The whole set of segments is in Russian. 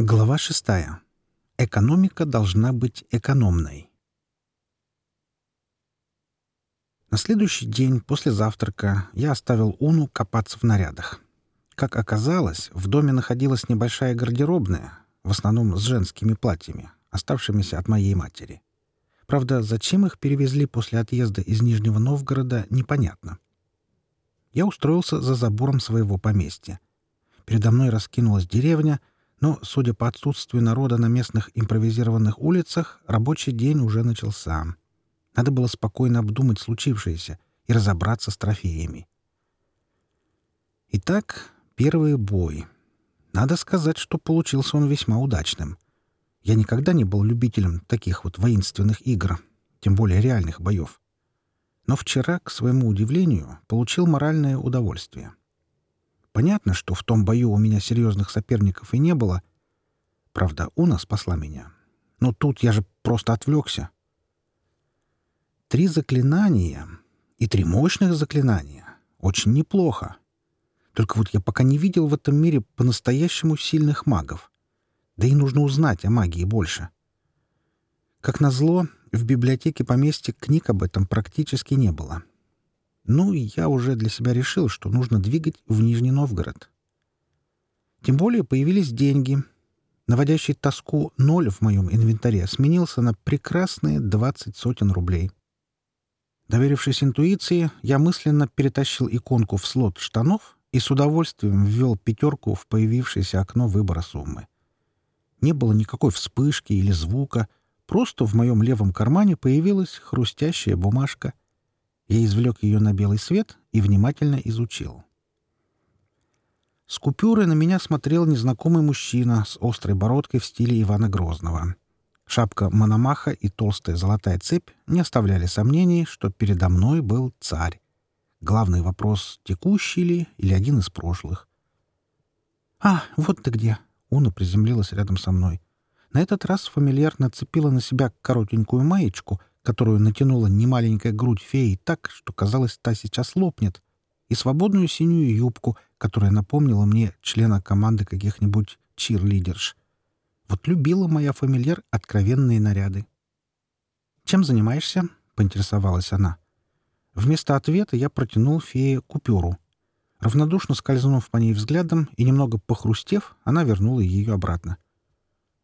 Глава шестая. Экономика должна быть экономной. На следующий день после завтрака я оставил Уну копаться в нарядах. Как оказалось, в доме находилась небольшая гардеробная, в основном с женскими платьями, оставшимися от моей матери. Правда, зачем их перевезли после отъезда из Нижнего Новгорода, непонятно. Я устроился за забором своего поместья. Передо мной раскинулась деревня — но, судя по отсутствию народа на местных импровизированных улицах, рабочий день уже начался. Надо было спокойно обдумать случившееся и разобраться с трофеями. Итак, первый бой. Надо сказать, что получился он весьма удачным. Я никогда не был любителем таких вот воинственных игр, тем более реальных боев. Но вчера, к своему удивлению, получил моральное удовольствие. Понятно, что в том бою у меня серьезных соперников и не было. Правда, Уна спасла меня. Но тут я же просто отвлекся. Три заклинания и три мощных заклинания. Очень неплохо. Только вот я пока не видел в этом мире по-настоящему сильных магов. Да и нужно узнать о магии больше. Как назло, в библиотеке поместья книг об этом практически не было. — ну, я уже для себя решил, что нужно двигать в Нижний Новгород. Тем более появились деньги. Наводящий тоску ноль в моем инвентаре сменился на прекрасные двадцать сотен рублей. Доверившись интуиции, я мысленно перетащил иконку в слот штанов и с удовольствием ввел пятерку в появившееся окно выбора суммы. Не было никакой вспышки или звука, просто в моем левом кармане появилась хрустящая бумажка — я извлек ее на белый свет и внимательно изучил. С купюры на меня смотрел незнакомый мужчина с острой бородкой в стиле Ивана Грозного. Шапка Мономаха и толстая золотая цепь не оставляли сомнений, что передо мной был царь. Главный вопрос — текущий ли или один из прошлых. «А, вот ты где!» — Уна приземлилась рядом со мной. На этот раз фамильяр нацепила на себя коротенькую маечку, которую натянула немаленькая грудь феи так, что казалось, та сейчас лопнет, и свободную синюю юбку, которая напомнила мне члена команды каких-нибудь чирлидерш. Вот любила моя фамильяр откровенные наряды. «Чем занимаешься?» — поинтересовалась она. Вместо ответа я протянул фее купюру. Равнодушно скользнув по ней взглядом и немного похрустев, она вернула ее обратно.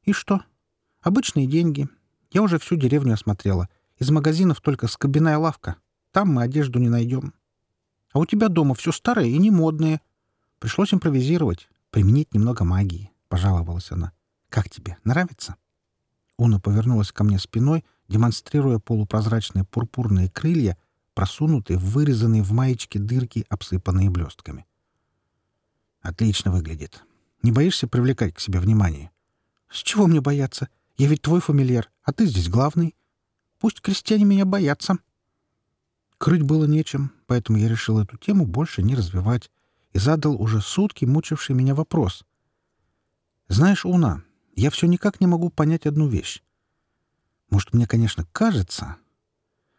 «И что? Обычные деньги. Я уже всю деревню осмотрела — из магазинов только скобяная лавка. Там мы одежду не найдем. А у тебя дома все старое и не модное. Пришлось импровизировать, применить немного магии, — пожаловалась она. Как тебе, нравится? Уна повернулась ко мне спиной, демонстрируя полупрозрачные пурпурные крылья, просунутые в вырезанные в маечке дырки, обсыпанные блестками. «Отлично выглядит. Не боишься привлекать к себе внимание?» «С чего мне бояться? Я ведь твой фамильяр, а ты здесь главный. Пусть крестьяне меня боятся. Крыть было нечем, поэтому я решил эту тему больше не развивать и задал уже сутки мучивший меня вопрос. «Знаешь, Уна, я все никак не могу понять одну вещь. Может, мне, конечно, кажется,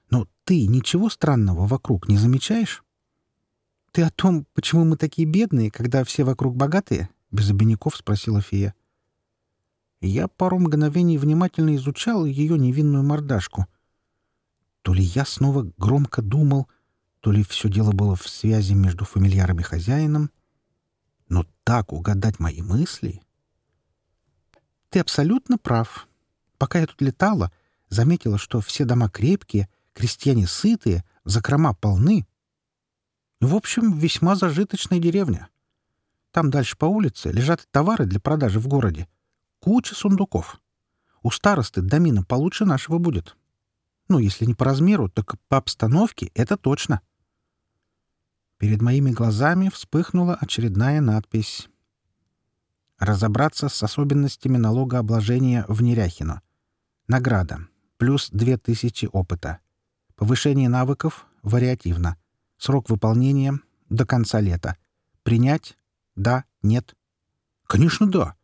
но ты ничего странного вокруг не замечаешь? Ты о том, почему мы такие бедные, когда все вокруг богатые?» — без обиняков спросила фея. Я пару мгновений внимательно изучал ее невинную мордашку — то ли я снова громко думал, то ли все дело было в связи между фамильяром и хозяином. Но так угадать мои мысли... Ты абсолютно прав. Пока я тут летала, заметила, что все дома крепкие, крестьяне сытые, закрома полны. В общем, весьма зажиточная деревня. Там дальше по улице лежат товары для продажи в городе. Куча сундуков. У старосты домина получше нашего будет. Ну, если не по размеру, так по обстановке это точно. Перед моими глазами вспыхнула очередная надпись. Разобраться с особенностями налогообложения в Неряхино. Награда. Плюс 2000 опыта. Повышение навыков вариативно. Срок выполнения — до конца лета. Принять? Да? Нет? Конечно, да.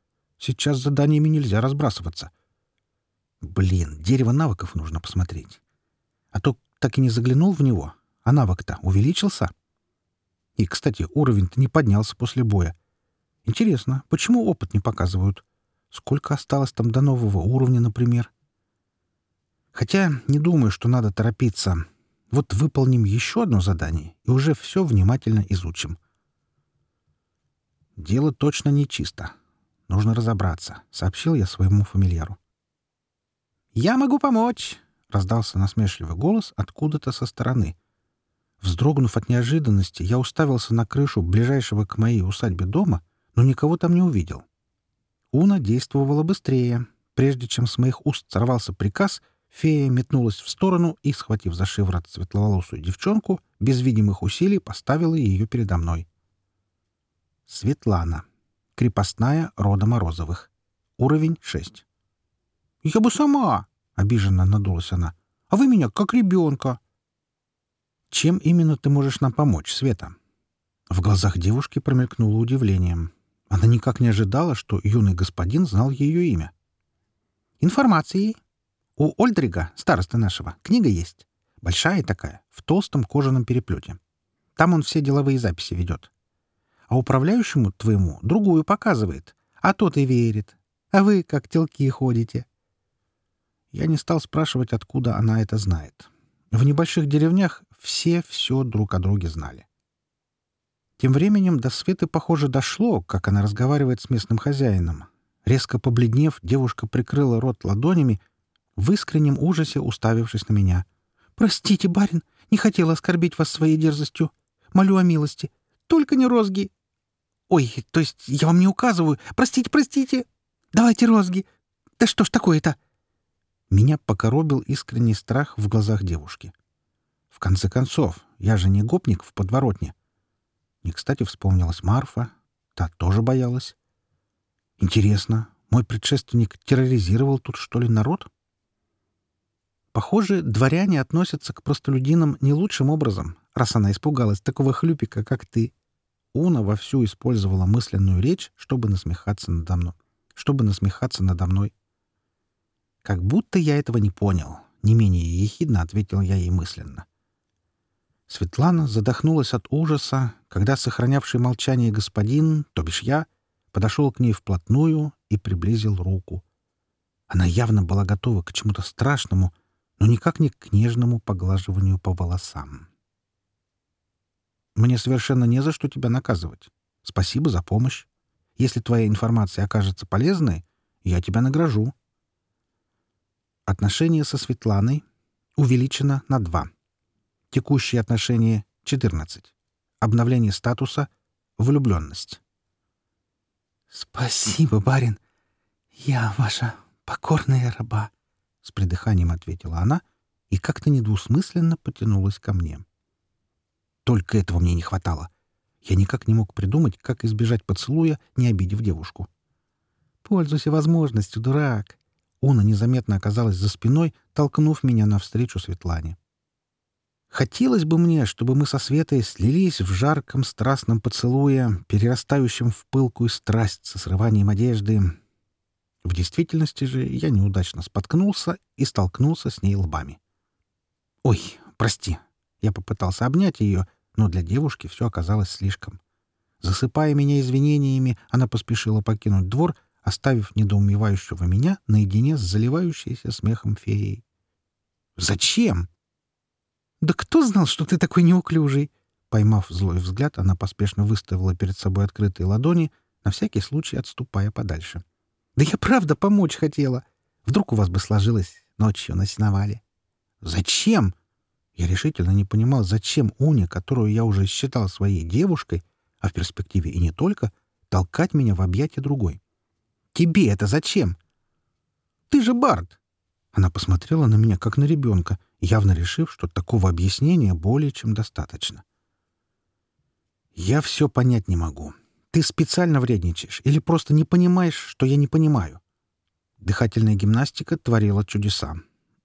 Сейчас заданиями нельзя разбрасываться. Блин, дерево навыков нужно посмотреть. А то так и не заглянул в него, а навык-то увеличился. И, кстати, уровень-то не поднялся после боя. Интересно, почему опыт не показывают? Сколько осталось там до нового уровня, например? Хотя не думаю, что надо торопиться. Вот выполним еще одно задание и уже все внимательно изучим. Дело точно не чисто. Нужно разобраться, — сообщил я своему фамильяру. «Я могу помочь!» — раздался насмешливый голос откуда-то со стороны. Вздрогнув от неожиданности, я уставился на крышу ближайшего к моей усадьбе дома, но никого там не увидел. Уна действовала быстрее. Прежде чем с моих уст сорвался приказ, фея метнулась в сторону и, схватив за шиворот светловолосую девчонку, без видимых усилий поставила ее передо мной. Светлана. Крепостная рода Морозовых. Уровень 6. «Я бы сама!» — обиженно надулась она. «А вы меня как ребенка!» «Чем именно ты можешь нам помочь, Света?» В глазах девушки промелькнуло удивлением. Она никак не ожидала, что юный господин знал ее имя. «Информацией. У Ольдрига, староста нашего, книга есть. Большая такая, в толстом кожаном переплете. Там он все деловые записи ведет. А управляющему твоему другую показывает, а тот и верит. А вы как телки ходите». Я не стал спрашивать, откуда она это знает. В небольших деревнях все все друг о друге знали. Тем временем до Светы, похоже, дошло, как она разговаривает с местным хозяином. Резко побледнев, девушка прикрыла рот ладонями, в искреннем ужасе уставившись на меня. «Простите, барин, не хотела оскорбить вас своей дерзостью. Молю о милости. Только не розги!» «Ой, то есть я вам не указываю. Простите, простите! Давайте розги! Да что ж такое-то?» Меня покоробил искренний страх в глазах девушки. В конце концов, я же не гопник в подворотне. Не кстати вспомнилась Марфа. Та тоже боялась. Интересно, мой предшественник терроризировал тут, что ли, народ? Похоже, дворяне относятся к простолюдинам не лучшим образом, раз она испугалась такого хлюпика, как ты. Уна вовсю использовала мысленную речь, чтобы насмехаться надо мной. Чтобы насмехаться надо мной. Как будто я этого не понял. Не менее ехидно ответил я ей мысленно. Светлана задохнулась от ужаса, когда сохранявший молчание господин, то бишь я, подошел к ней вплотную и приблизил руку. Она явно была готова к чему-то страшному, но никак не к нежному поглаживанию по волосам. «Мне совершенно не за что тебя наказывать. Спасибо за помощь. Если твоя информация окажется полезной, я тебя награжу». Отношение со Светланой увеличено на два. Текущие отношения — 14. Обновление статуса — влюбленность. «Спасибо, барин. Я ваша покорная раба», — с придыханием ответила она и как-то недвусмысленно потянулась ко мне. Только этого мне не хватало. Я никак не мог придумать, как избежать поцелуя, не обидев девушку. «Пользуйся возможностью, дурак!» Уна незаметно оказалась за спиной, толкнув меня навстречу Светлане. Хотелось бы мне, чтобы мы со Светой слились в жарком страстном поцелуе, перерастающем в пылкую страсть со срыванием одежды. В действительности же я неудачно споткнулся и столкнулся с ней лбами. «Ой, прости!» Я попытался обнять ее, но для девушки все оказалось слишком. Засыпая меня извинениями, она поспешила покинуть двор, оставив недоумевающего меня наедине с заливающейся смехом феей. «Зачем?» «Да кто знал, что ты такой неуклюжий?» Поймав злой взгляд, она поспешно выставила перед собой открытые ладони, на всякий случай отступая подальше. «Да я правда помочь хотела. Вдруг у вас бы сложилось ночью на сеновале». «Зачем?» Я решительно не понимал, зачем Уне, которую я уже считал своей девушкой, а в перспективе и не только, толкать меня в объятия другой. «Тебе это зачем?» «Ты же Барт!» Она посмотрела на меня, как на ребенка, явно решив, что такого объяснения более чем достаточно. «Я все понять не могу. Ты специально вредничаешь или просто не понимаешь, что я не понимаю?» Дыхательная гимнастика творила чудеса.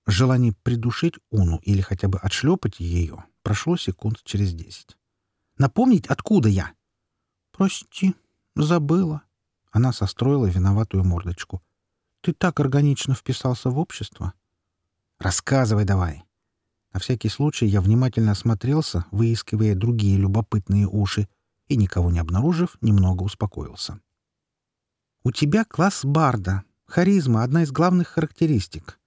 Желание придушить Уну или хотя бы отшлепать ее прошло секунд через десять. «Напомнить, откуда я?» «Прости, забыла». Она состроила виноватую мордочку. «Ты так органично вписался в общество». «Рассказывай давай». На всякий случай я внимательно осмотрелся, выискивая другие любопытные уши, и, никого не обнаружив, немного успокоился. У тебя класс барда. Харизма — одна из главных характеристик.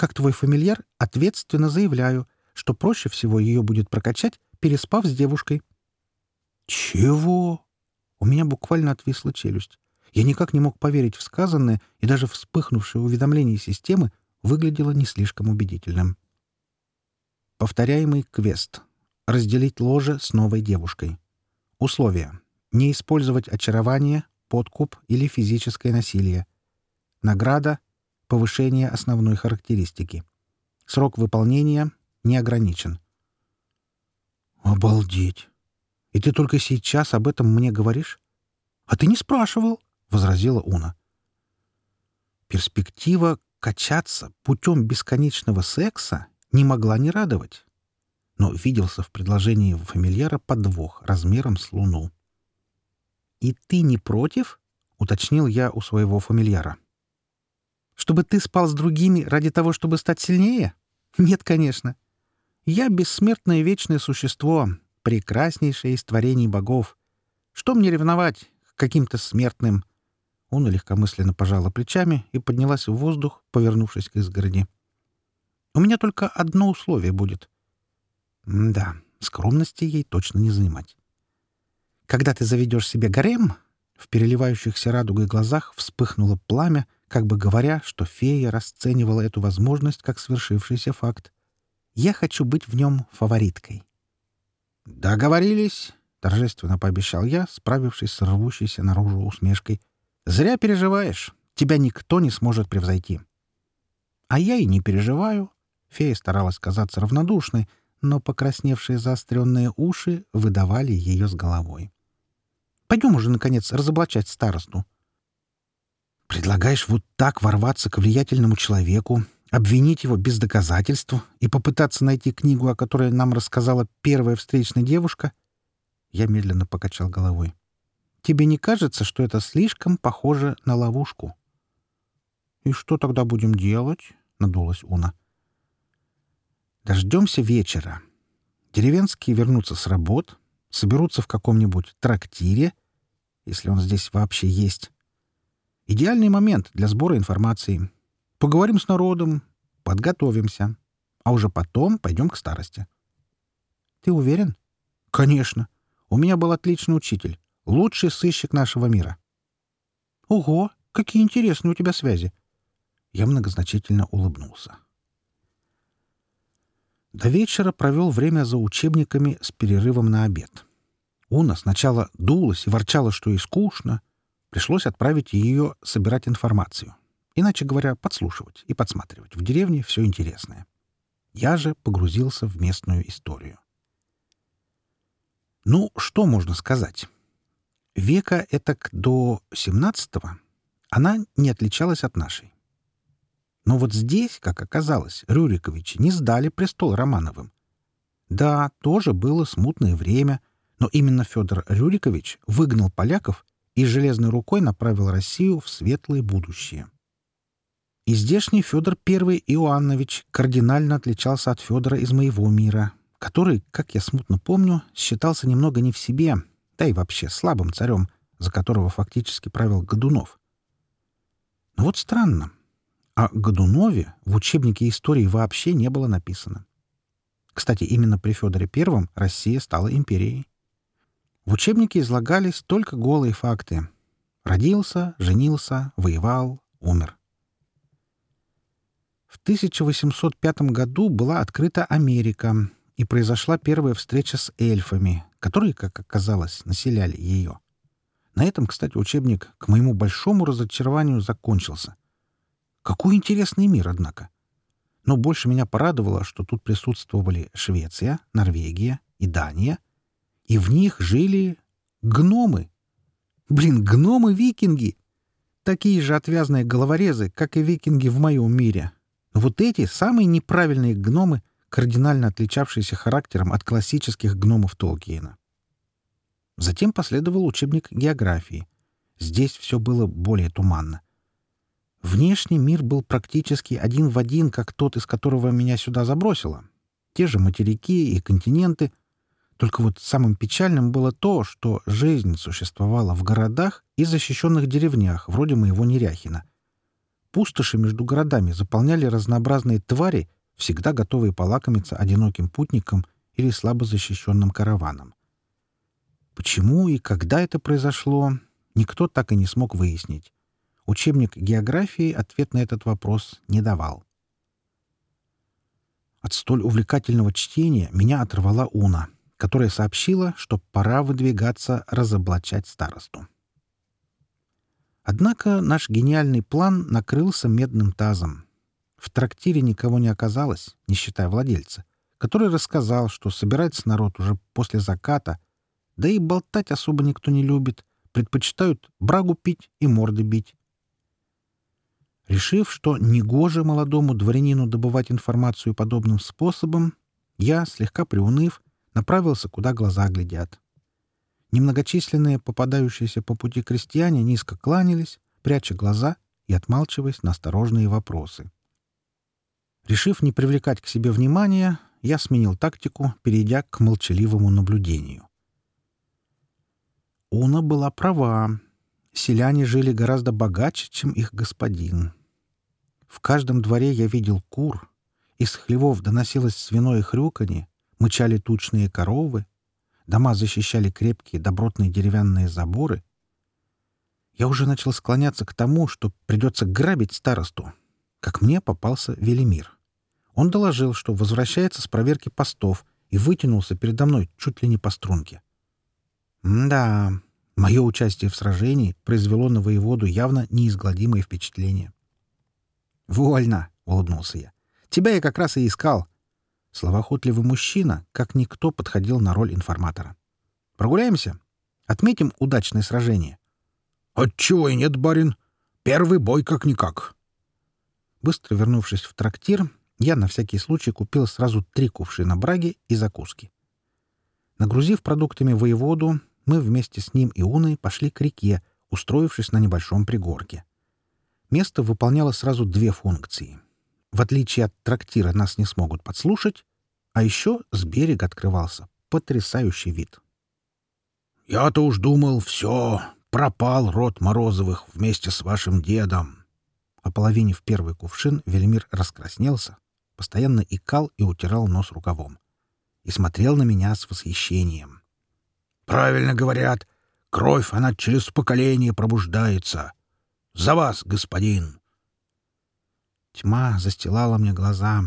Как твой фамильяр, ответственно заявляю, что проще всего ее будет прокачать, переспав с девушкой. Чего? У меня буквально отвисла челюсть. Я никак не мог поверить в сказанное, и даже вспыхнувшее уведомление системы выглядело не слишком убедительным. Повторяемый квест. Разделить ложе с новой девушкой. Условия. Не использовать очарование, подкуп или физическое насилие. Награда — повышение основной характеристики. Срок выполнения не ограничен. «Обалдеть! И ты только сейчас об этом мне говоришь? А ты не спрашивал!» — возразила Уна. Перспектива качаться путем бесконечного секса не могла не радовать. Но виделся в предложении фамильяра подвох размером с луну. «И ты не против?» — уточнил я у своего фамильяра. «Чтобы ты спал с другими ради того, чтобы стать сильнее? Нет, конечно. Я бессмертное вечное существо, прекраснейшее из творений богов. Что мне ревновать к каким-то смертным?» Он легкомысленно пожала плечами и поднялась в воздух, повернувшись к изгороди. «У меня только одно условие будет». «Да, скромности ей точно не занимать. Когда ты заведешь себе гарем, в переливающихся радугой глазах вспыхнуло пламя, как бы говоря, что фея расценивала эту возможность как свершившийся факт. «Я хочу быть в нем фавориткой». «Договорились», — торжественно пообещал я, справившись с рвущейся наружу усмешкой. «Зря переживаешь. Тебя никто не сможет превзойти». «А я и не переживаю», — фея старалась казаться равнодушной, но покрасневшие заостренные уши выдавали ее с головой. Пойдем уже, наконец, разоблачать старосту. Предлагаешь вот так ворваться к влиятельному человеку, обвинить его без доказательств и попытаться найти книгу, о которой нам рассказала первая встречная девушка? Я медленно покачал головой. Тебе не кажется, что это слишком похоже на ловушку? И что тогда будем делать? Надулась Уна. Дождемся вечера. Деревенские вернутся с работ, соберутся в каком-нибудь трактире если он здесь вообще есть. Идеальный момент для сбора информации. Поговорим с народом, подготовимся, а уже потом пойдем к старости. Ты уверен? Конечно. У меня был отличный учитель, лучший сыщик нашего мира. Ого, какие интересные у тебя связи. Я многозначительно улыбнулся. До вечера провел время за учебниками с перерывом на обед. Уна сначала дулась и ворчала, что и скучно. Пришлось отправить ее собирать информацию. Иначе говоря, подслушивать и подсматривать в деревне все интересное. Я же погрузился в местную историю. Ну, что можно сказать? Века этак до XVII она не отличалась от нашей. Но вот здесь, как оказалось, Рюриковичи не сдали престол Романовым. Да, тоже было смутное время — но именно Федор Рюрикович выгнал поляков и железной рукой направил Россию в светлое будущее. И здешний Федор I Иоаннович кардинально отличался от Федора из моего мира, который, как я смутно помню, считался немного не в себе, да и вообще слабым царем, за которого фактически правил Годунов. Но вот странно. О Годунове в учебнике истории вообще не было написано. Кстати, именно при Федоре I Россия стала империей. В учебнике излагались только голые факты. Родился, женился, воевал, умер. В 1805 году была открыта Америка, и произошла первая встреча с эльфами, которые, как оказалось, населяли ее. На этом, кстати, учебник, к моему большому разочарованию, закончился. Какой интересный мир, однако. Но больше меня порадовало, что тут присутствовали Швеция, Норвегия и Дания — и в них жили гномы. Блин, гномы-викинги! Такие же отвязные головорезы, как и викинги в моем мире. Но вот эти самые неправильные гномы, кардинально отличавшиеся характером от классических гномов Толкиена. Затем последовал учебник географии. Здесь все было более туманно. Внешний мир был практически один в один, как тот, из которого меня сюда забросило. Те же материки и континенты, Только вот самым печальным было то, что жизнь существовала в городах и защищенных деревнях, вроде моего Неряхина. Пустоши между городами заполняли разнообразные твари, всегда готовые полакомиться одиноким путникам или слабо защищенным караваном. Почему и когда это произошло, никто так и не смог выяснить. Учебник географии ответ на этот вопрос не давал. От столь увлекательного чтения меня оторвала Уна, которая сообщила, что пора выдвигаться разоблачать старосту. Однако наш гениальный план накрылся медным тазом. В трактире никого не оказалось, не считая владельца, который рассказал, что собирается народ уже после заката, да и болтать особо никто не любит, предпочитают брагу пить и морды бить. Решив, что негоже молодому дворянину добывать информацию подобным способом, я, слегка приуныв, направился, куда глаза глядят. Немногочисленные попадающиеся по пути крестьяне низко кланялись, пряча глаза и отмалчиваясь на осторожные вопросы. Решив не привлекать к себе внимания, я сменил тактику, перейдя к молчаливому наблюдению. Уна была права. Селяне жили гораздо богаче, чем их господин. В каждом дворе я видел кур. Из хлевов доносилось свиное хрюканье, мычали тучные коровы. Дома защищали крепкие добротные деревянные заборы. Я уже начал склоняться к тому, что придется грабить старосту. Как мне попался Велимир. Он доложил, что возвращается с проверки постов и вытянулся передо мной чуть ли не по струнке. да, мое участие в сражении произвело на воеводу явно неизгладимое впечатление. «Вольно!» — улыбнулся я. «Тебя я как раз и искал». Словоохотливый мужчина, как никто, подходил на роль информатора. «Прогуляемся? Отметим удачное сражение». «Отчего и нет, барин. Первый бой как-никак». Быстро вернувшись в трактир, я на всякий случай купил сразу три кувшина браги и закуски. Нагрузив продуктами воеводу, мы вместе с ним и Уной пошли к реке, устроившись на небольшом пригорке. Место выполняло сразу две функции. В отличие от трактира нас не смогут подслушать, а еще с берега открывался потрясающий вид. «Я-то уж думал, все, пропал род Морозовых вместе с вашим дедом». Ополовинив первый кувшин, Велимир раскраснелся, постоянно икал и утирал нос рукавом. И смотрел на меня с восхищением. «Правильно говорят, кровь, она через поколение пробуждается. За вас, господин!» Тьма застилала мне глаза.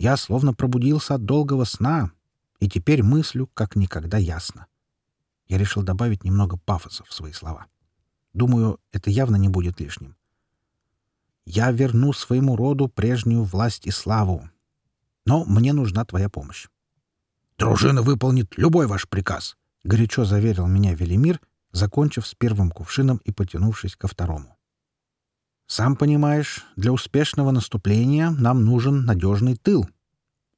Я словно пробудился от долгого сна, и теперь мыслю как никогда ясно. Я решил добавить немного пафоса в свои слова. Думаю, это явно не будет лишним. Я верну своему роду прежнюю власть и славу. Но мне нужна твоя помощь. «Дружина выполнит любой ваш приказ», — горячо заверил меня Велимир, закончив с первым кувшином и потянувшись ко второму. Сам понимаешь, для успешного наступления нам нужен надежный тыл.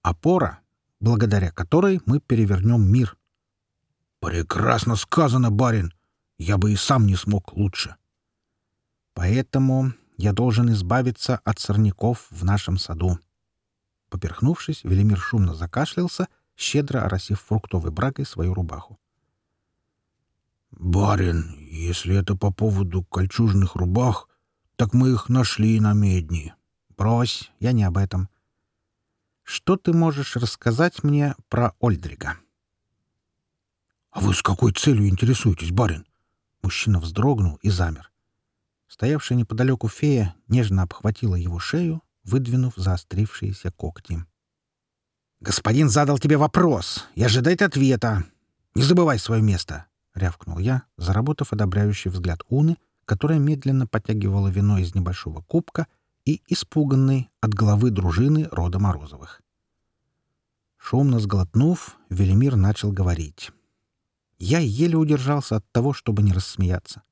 Опора, благодаря которой мы перевернем мир. Прекрасно сказано, барин. Я бы и сам не смог лучше. Поэтому я должен избавиться от сорняков в нашем саду. Поперхнувшись, Велимир шумно закашлялся, щедро оросив фруктовой брагой свою рубаху. «Барин, если это по поводу кольчужных рубах, так мы их нашли на медни. Брось, я не об этом. Что ты можешь рассказать мне про Ольдрига? — А вы с какой целью интересуетесь, барин? Мужчина вздрогнул и замер. Стоявшая неподалеку фея нежно обхватила его шею, выдвинув заострившиеся когти. «Господин задал тебе вопрос и ожидает ответа. Не забывай свое место!» — рявкнул я, заработав одобряющий взгляд Уны — которая медленно подтягивала вино из небольшого кубка и испуганный от головы дружины рода Морозовых. Шумно сглотнув, Велимир начал говорить. Я еле удержался от того, чтобы не рассмеяться.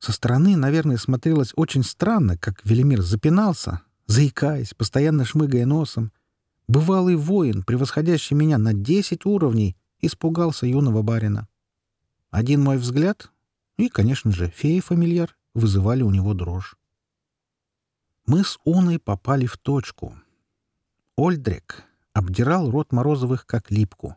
Со стороны, наверное, смотрелось очень странно, как Велимир запинался, заикаясь, постоянно шмыгая носом. Бывалый воин, превосходящий меня на десять уровней, испугался юного барина. Один мой взгляд, и, конечно же, феи-фамильяр вызывали у него дрожь. Мы с Уной попали в точку. Ольдрик обдирал рот Морозовых как липку.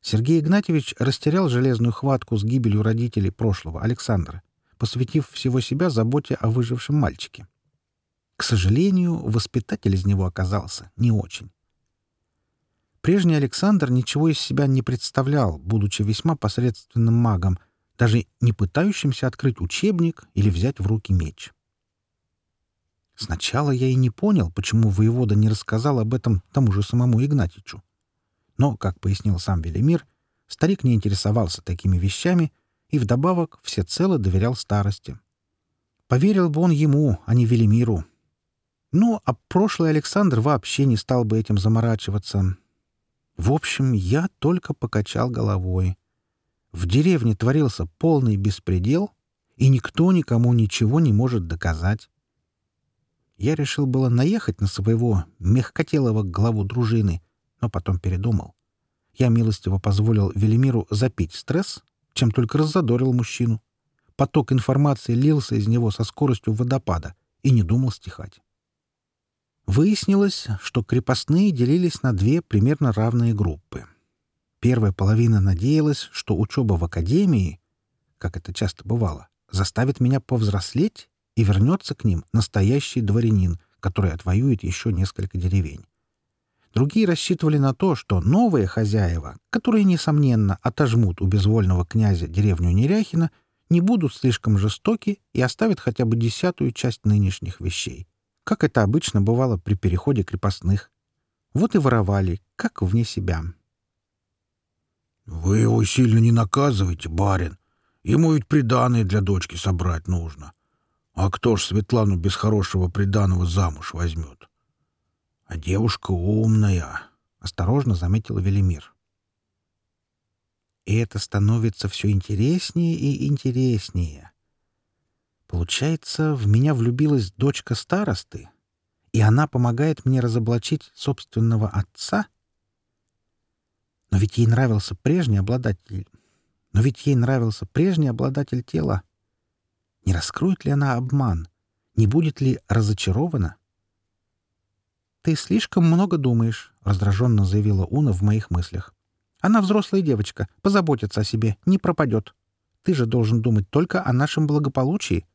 Сергей Игнатьевич растерял железную хватку с гибелью родителей прошлого, Александра, посвятив всего себя заботе о выжившем мальчике. К сожалению, воспитатель из него оказался не очень. Прежний Александр ничего из себя не представлял, будучи весьма посредственным магом, даже не пытающимся открыть учебник или взять в руки меч. Сначала я и не понял, почему воевода не рассказал об этом тому же самому Игнатичу. Но, как пояснил сам Велимир, старик не интересовался такими вещами и вдобавок всецело доверял старости. Поверил бы он ему, а не Велимиру. Ну, а прошлый Александр вообще не стал бы этим заморачиваться. В общем, я только покачал головой. В деревне творился полный беспредел, и никто никому ничего не может доказать. Я решил было наехать на своего мягкотелого главу дружины, но потом передумал. Я милостиво позволил Велимиру запить стресс, чем только раззадорил мужчину. Поток информации лился из него со скоростью водопада и не думал стихать. Выяснилось, что крепостные делились на две примерно равные группы. Первая половина надеялась, что учеба в академии, как это часто бывало, заставит меня повзрослеть и вернется к ним настоящий дворянин, который отвоюет еще несколько деревень. Другие рассчитывали на то, что новые хозяева, которые, несомненно, отожмут у безвольного князя деревню Неряхина, не будут слишком жестоки и оставят хотя бы десятую часть нынешних вещей, как это обычно бывало при переходе крепостных. Вот и воровали, как вне себя. — Вы его сильно не наказывайте, барин. Ему ведь приданое для дочки собрать нужно. А кто ж Светлану без хорошего приданого замуж возьмет? А девушка умная, — осторожно заметил Велимир. И это становится все интереснее и интереснее. Получается, в меня влюбилась дочка старосты, и она помогает мне разоблачить собственного отца? Но ведь ей нравился прежний обладатель... Но ведь ей нравился прежний обладатель тела. Не раскроет ли она обман? Не будет ли разочарована? «Ты слишком много думаешь», — раздраженно заявила Уна в моих мыслях. «Она взрослая девочка, позаботится о себе, не пропадет. Ты же должен думать только о нашем благополучии.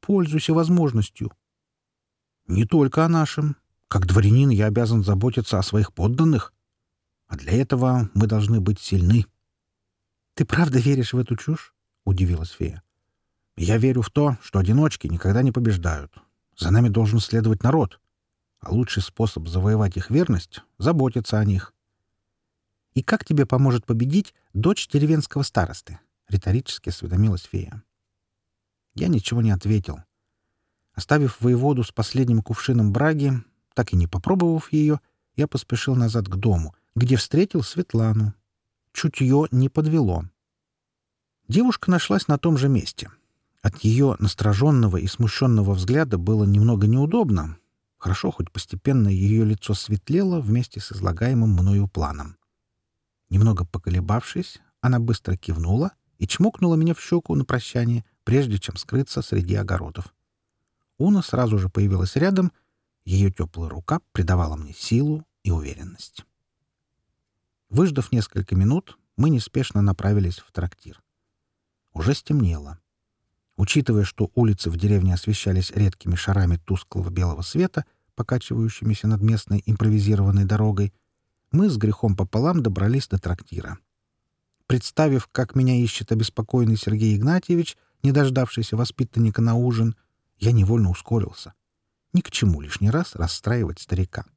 Пользуйся возможностью». «Не только о нашем. Как дворянин я обязан заботиться о своих подданных. А для этого мы должны быть сильны». «Ты правда веришь в эту чушь?» — удивилась фея. «Я верю в то, что одиночки никогда не побеждают. За нами должен следовать народ а лучший способ завоевать их верность — заботиться о них. «И как тебе поможет победить дочь деревенского старосты?» — риторически осведомилась фея. Я ничего не ответил. Оставив воеводу с последним кувшином браги, так и не попробовав ее, я поспешил назад к дому, где встретил Светлану. Чутье не подвело. Девушка нашлась на том же месте. От ее настороженного и смущенного взгляда было немного неудобно, Хорошо, хоть постепенно ее лицо светлело вместе с излагаемым мною планом. Немного поколебавшись, она быстро кивнула и чмокнула меня в щеку на прощание, прежде чем скрыться среди огородов. Уна сразу же появилась рядом, ее теплая рука придавала мне силу и уверенность. Выждав несколько минут, мы неспешно направились в трактир. Уже стемнело. Учитывая, что улицы в деревне освещались редкими шарами тусклого белого света, покачивающимися над местной импровизированной дорогой, мы с грехом пополам добрались до трактира. Представив, как меня ищет обеспокоенный Сергей Игнатьевич, не дождавшийся воспитанника на ужин, я невольно ускорился. Ни к чему лишний раз расстраивать старика. —